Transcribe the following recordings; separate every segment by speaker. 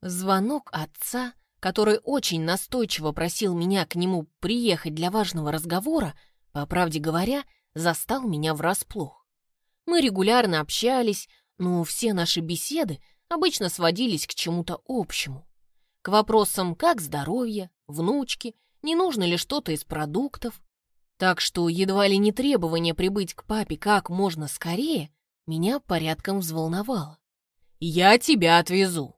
Speaker 1: Звонок отца, который очень настойчиво просил меня к нему приехать для важного разговора, по правде говоря, застал меня врасплох. Мы регулярно общались, но все наши беседы обычно сводились к чему-то общему. К вопросам как здоровье, внучки, не нужно ли что-то из продуктов. Так что едва ли не требование прибыть к папе как можно скорее меня порядком взволновало. «Я тебя отвезу», —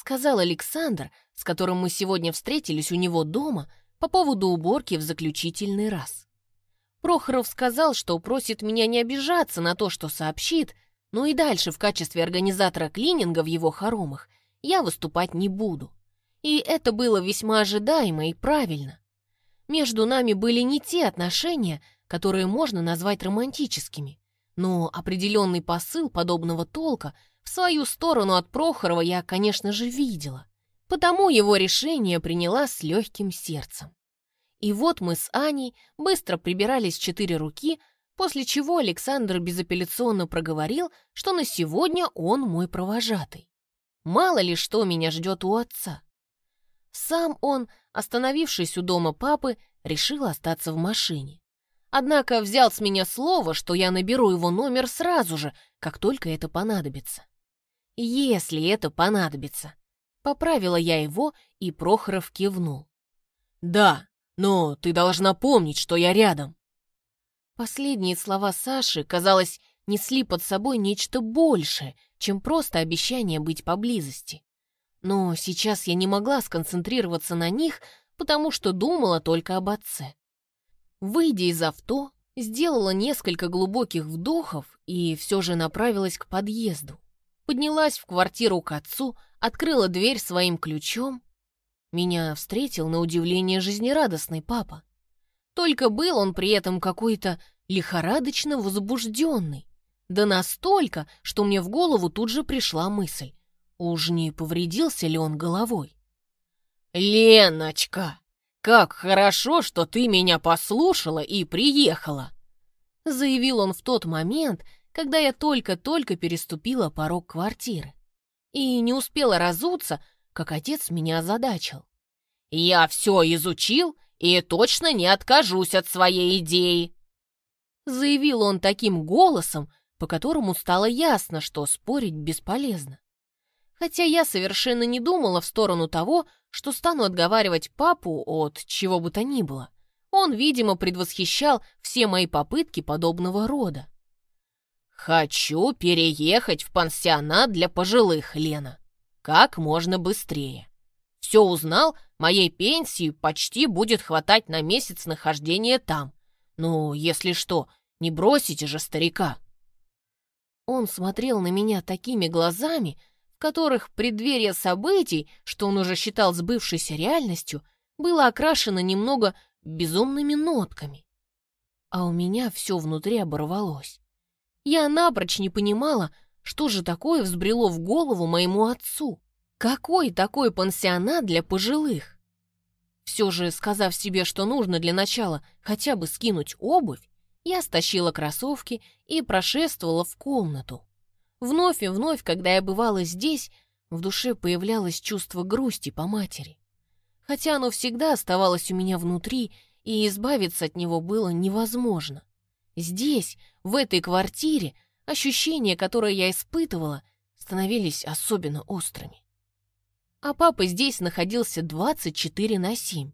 Speaker 1: сказал Александр, с которым мы сегодня встретились у него дома по поводу уборки в заключительный раз. Прохоров сказал, что просит меня не обижаться на то, что сообщит, но и дальше в качестве организатора клининга в его хоромах я выступать не буду. И это было весьма ожидаемо и правильно. Между нами были не те отношения, которые можно назвать романтическими, но определенный посыл подобного толка в свою сторону от Прохорова я, конечно же, видела, потому его решение приняла с легким сердцем. И вот мы с Аней быстро прибирались четыре руки, после чего Александр безапелляционно проговорил, что на сегодня он мой провожатый. Мало ли что меня ждет у отца. Сам он, остановившись у дома папы, решил остаться в машине. Однако взял с меня слово, что я наберу его номер сразу же, как только это понадобится. Если это понадобится. Поправила я его, и Прохоров кивнул.
Speaker 2: «Да, но ты должна помнить, что я рядом».
Speaker 1: Последние слова Саши, казалось, несли под собой нечто большее, чем просто обещание быть поблизости. Но сейчас я не могла сконцентрироваться на них, потому что думала только об отце. Выйдя из авто, сделала несколько глубоких вдохов и все же направилась к подъезду. Поднялась в квартиру к отцу, открыла дверь своим ключом. Меня встретил на удивление жизнерадостный папа. Только был он при этом какой-то лихорадочно возбужденный. Да настолько, что мне в голову тут же пришла мысль. Уж не повредился ли он головой?
Speaker 2: «Леночка, как хорошо, что ты меня послушала и приехала!»
Speaker 1: Заявил он в тот момент, когда я только-только переступила порог квартиры. И не успела разуться, как отец меня озадачил.
Speaker 2: «Я все изучил и точно не откажусь от своей идеи!»
Speaker 1: Заявил он таким голосом, по которому стало ясно, что спорить бесполезно хотя я совершенно не думала в сторону того, что стану отговаривать папу от чего бы то ни было. Он, видимо, предвосхищал все мои попытки подобного рода.
Speaker 2: «Хочу переехать в пансионат для пожилых, Лена. Как можно быстрее. Все узнал, моей пенсии почти будет хватать на месяц нахождения там. Ну, если что, не бросите же старика».
Speaker 1: Он смотрел на меня такими глазами, которых преддверие событий, что он уже считал сбывшейся реальностью, было окрашено немного безумными нотками. А у меня все внутри оборвалось. Я напрочь не понимала, что же такое взбрело в голову моему отцу. Какой такой пансионат для пожилых? Все же, сказав себе, что нужно для начала хотя бы скинуть обувь, я стащила кроссовки и прошествовала в комнату. Вновь и вновь, когда я бывала здесь, в душе появлялось чувство грусти по матери. Хотя оно всегда оставалось у меня внутри, и избавиться от него было невозможно. Здесь, в этой квартире, ощущения, которые я испытывала, становились особенно острыми. А папа здесь находился 24 на 7.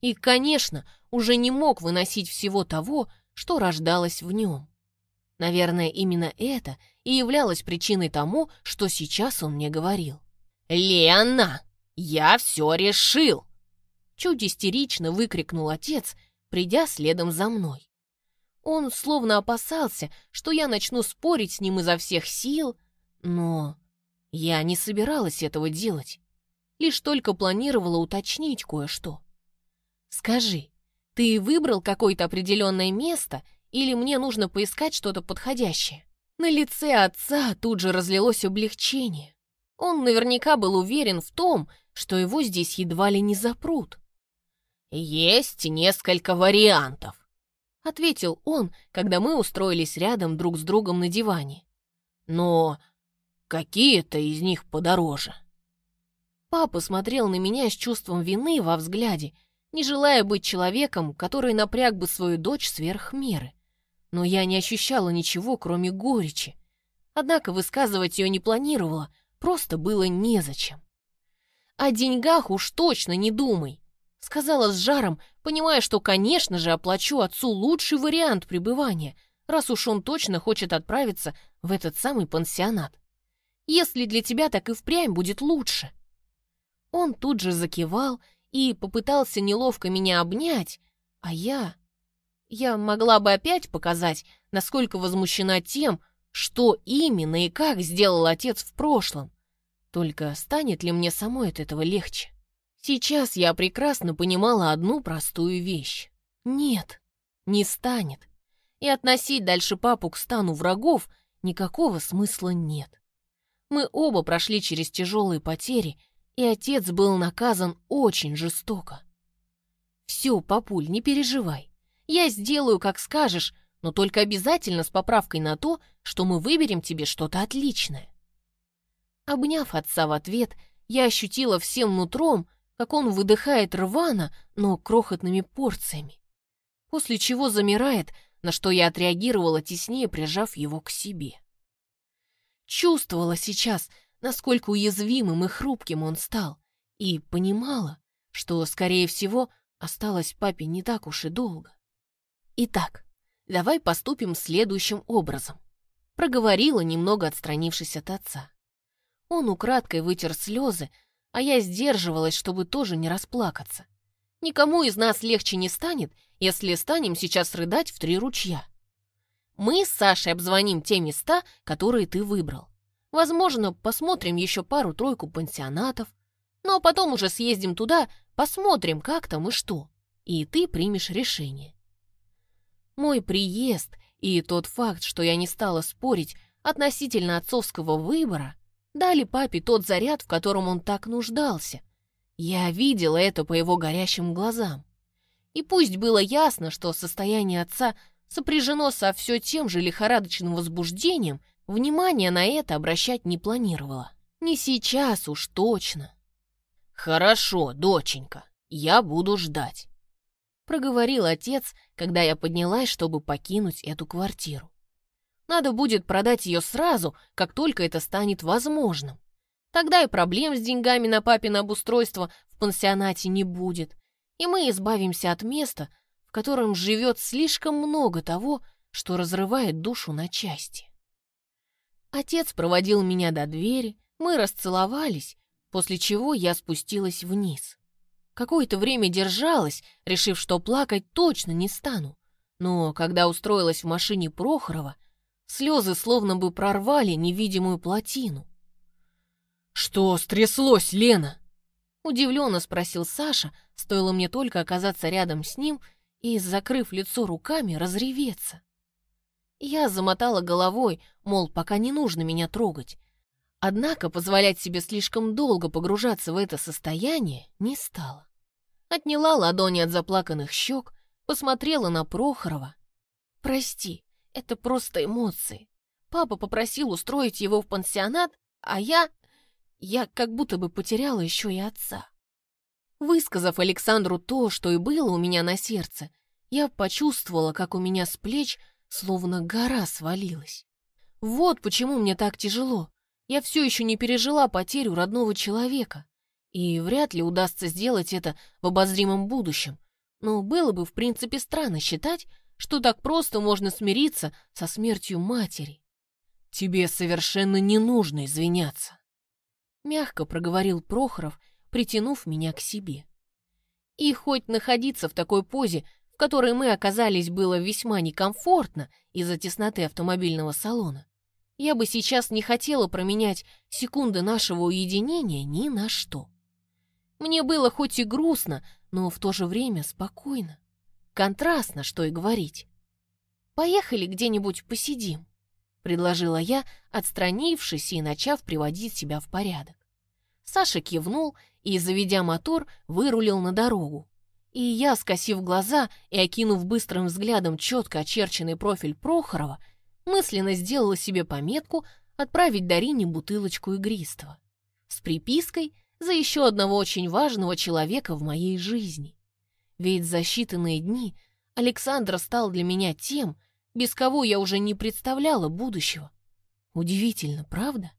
Speaker 1: И, конечно, уже не мог выносить всего того, что рождалось в нем. Наверное, именно это и являлось причиной тому, что сейчас он мне говорил.
Speaker 2: «Лена, я все решил!»
Speaker 1: Чуть истерично выкрикнул отец, придя следом за мной. Он словно опасался, что я начну спорить с ним изо всех сил, но я не собиралась этого делать, лишь только планировала уточнить кое-что. «Скажи, ты выбрал какое-то определенное место или мне нужно поискать что-то подходящее?» На лице отца тут же разлилось облегчение. Он наверняка был уверен в том, что его здесь едва ли не запрут.
Speaker 2: «Есть несколько вариантов», — ответил он, когда мы устроились рядом друг с другом на диване. «Но какие-то из них подороже».
Speaker 1: Папа смотрел на меня с чувством вины во взгляде, не желая быть человеком, который напряг бы свою дочь сверх меры. Но я не ощущала ничего, кроме горечи. Однако высказывать ее не планировала, просто было незачем. «О деньгах уж точно не думай», — сказала с жаром, понимая, что, конечно же, оплачу отцу лучший вариант пребывания, раз уж он точно хочет отправиться в этот самый пансионат. Если для тебя так и впрямь будет лучше. Он тут же закивал и попытался неловко меня обнять, а я... Я могла бы опять показать, насколько возмущена тем, что именно и как сделал отец в прошлом. Только станет ли мне самой от этого легче? Сейчас я прекрасно понимала одну простую вещь. Нет, не станет. И относить дальше папу к стану врагов никакого смысла нет. Мы оба прошли через тяжелые потери, и отец был наказан очень жестоко. «Все, папуль, не переживай. Я сделаю, как скажешь, но только обязательно с поправкой на то, что мы выберем тебе что-то отличное». Обняв отца в ответ, я ощутила всем нутром, как он выдыхает рвано, но крохотными порциями. После чего замирает, на что я отреагировала теснее, прижав его к себе. Чувствовала сейчас, насколько уязвимым и хрупким он стал, и понимала, что, скорее всего, осталось папе не так уж и долго. Итак, давай поступим следующим образом. Проговорила, немного отстранившись от отца. Он украдкой вытер слезы, а я сдерживалась, чтобы тоже не расплакаться. Никому из нас легче не станет, если станем сейчас рыдать в три ручья. Мы с Сашей обзвоним те места, которые ты выбрал. Возможно, посмотрим еще пару-тройку пансионатов, но потом уже съездим туда, посмотрим, как там и что, и ты примешь решение. Мой приезд и тот факт, что я не стала спорить относительно отцовского выбора, дали папе тот заряд, в котором он так нуждался. Я видела это по его горящим глазам. И пусть было ясно, что состояние отца сопряжено со все тем же лихорадочным возбуждением, Внимание на это обращать не планировала. Не сейчас уж точно. «Хорошо, доченька, я буду ждать», — проговорил отец, когда я поднялась, чтобы покинуть эту квартиру. Надо будет продать ее сразу, как только это станет возможным. Тогда и проблем с деньгами на папино обустройство в пансионате не будет, и мы избавимся от места, в котором живет слишком много того, что разрывает душу на части. Отец проводил меня до двери, мы расцеловались, после чего я спустилась вниз. Какое-то время держалась, решив, что плакать точно не стану. Но когда устроилась в машине Прохорова, слезы словно бы прорвали невидимую плотину. «Что стряслось, Лена?» Удивленно спросил Саша, стоило мне только оказаться рядом с ним и, закрыв лицо руками, разреветься. Я замотала головой, мол, пока не нужно меня трогать. Однако позволять себе слишком долго погружаться в это состояние не стала. Отняла ладони от заплаканных щек, посмотрела на Прохорова. «Прости, это просто эмоции. Папа попросил устроить его в пансионат, а я... Я как будто бы потеряла еще и отца». Высказав Александру то, что и было у меня на сердце, я почувствовала, как у меня с плеч словно гора свалилась. Вот почему мне так тяжело. Я все еще не пережила потерю родного человека. И вряд ли удастся сделать это в обозримом будущем. Но было бы, в принципе, странно считать, что так просто можно смириться со смертью матери. «Тебе совершенно не нужно извиняться», — мягко проговорил Прохоров, притянув меня к себе. И хоть находиться в такой позе в которой мы оказались, было весьма некомфортно из-за тесноты автомобильного салона, я бы сейчас не хотела променять секунды нашего уединения ни на что. Мне было хоть и грустно, но в то же время спокойно. Контрастно, что и говорить. «Поехали где-нибудь посидим», — предложила я, отстранившись и начав приводить себя в порядок. Саша кивнул и, заведя мотор, вырулил на дорогу, и я, скосив глаза и окинув быстрым взглядом четко очерченный профиль Прохорова, мысленно сделала себе пометку отправить Дарине бутылочку игристого с припиской за еще одного очень важного человека в моей жизни. Ведь за считанные дни Александр стал для меня тем, без кого я уже не представляла будущего. Удивительно, правда?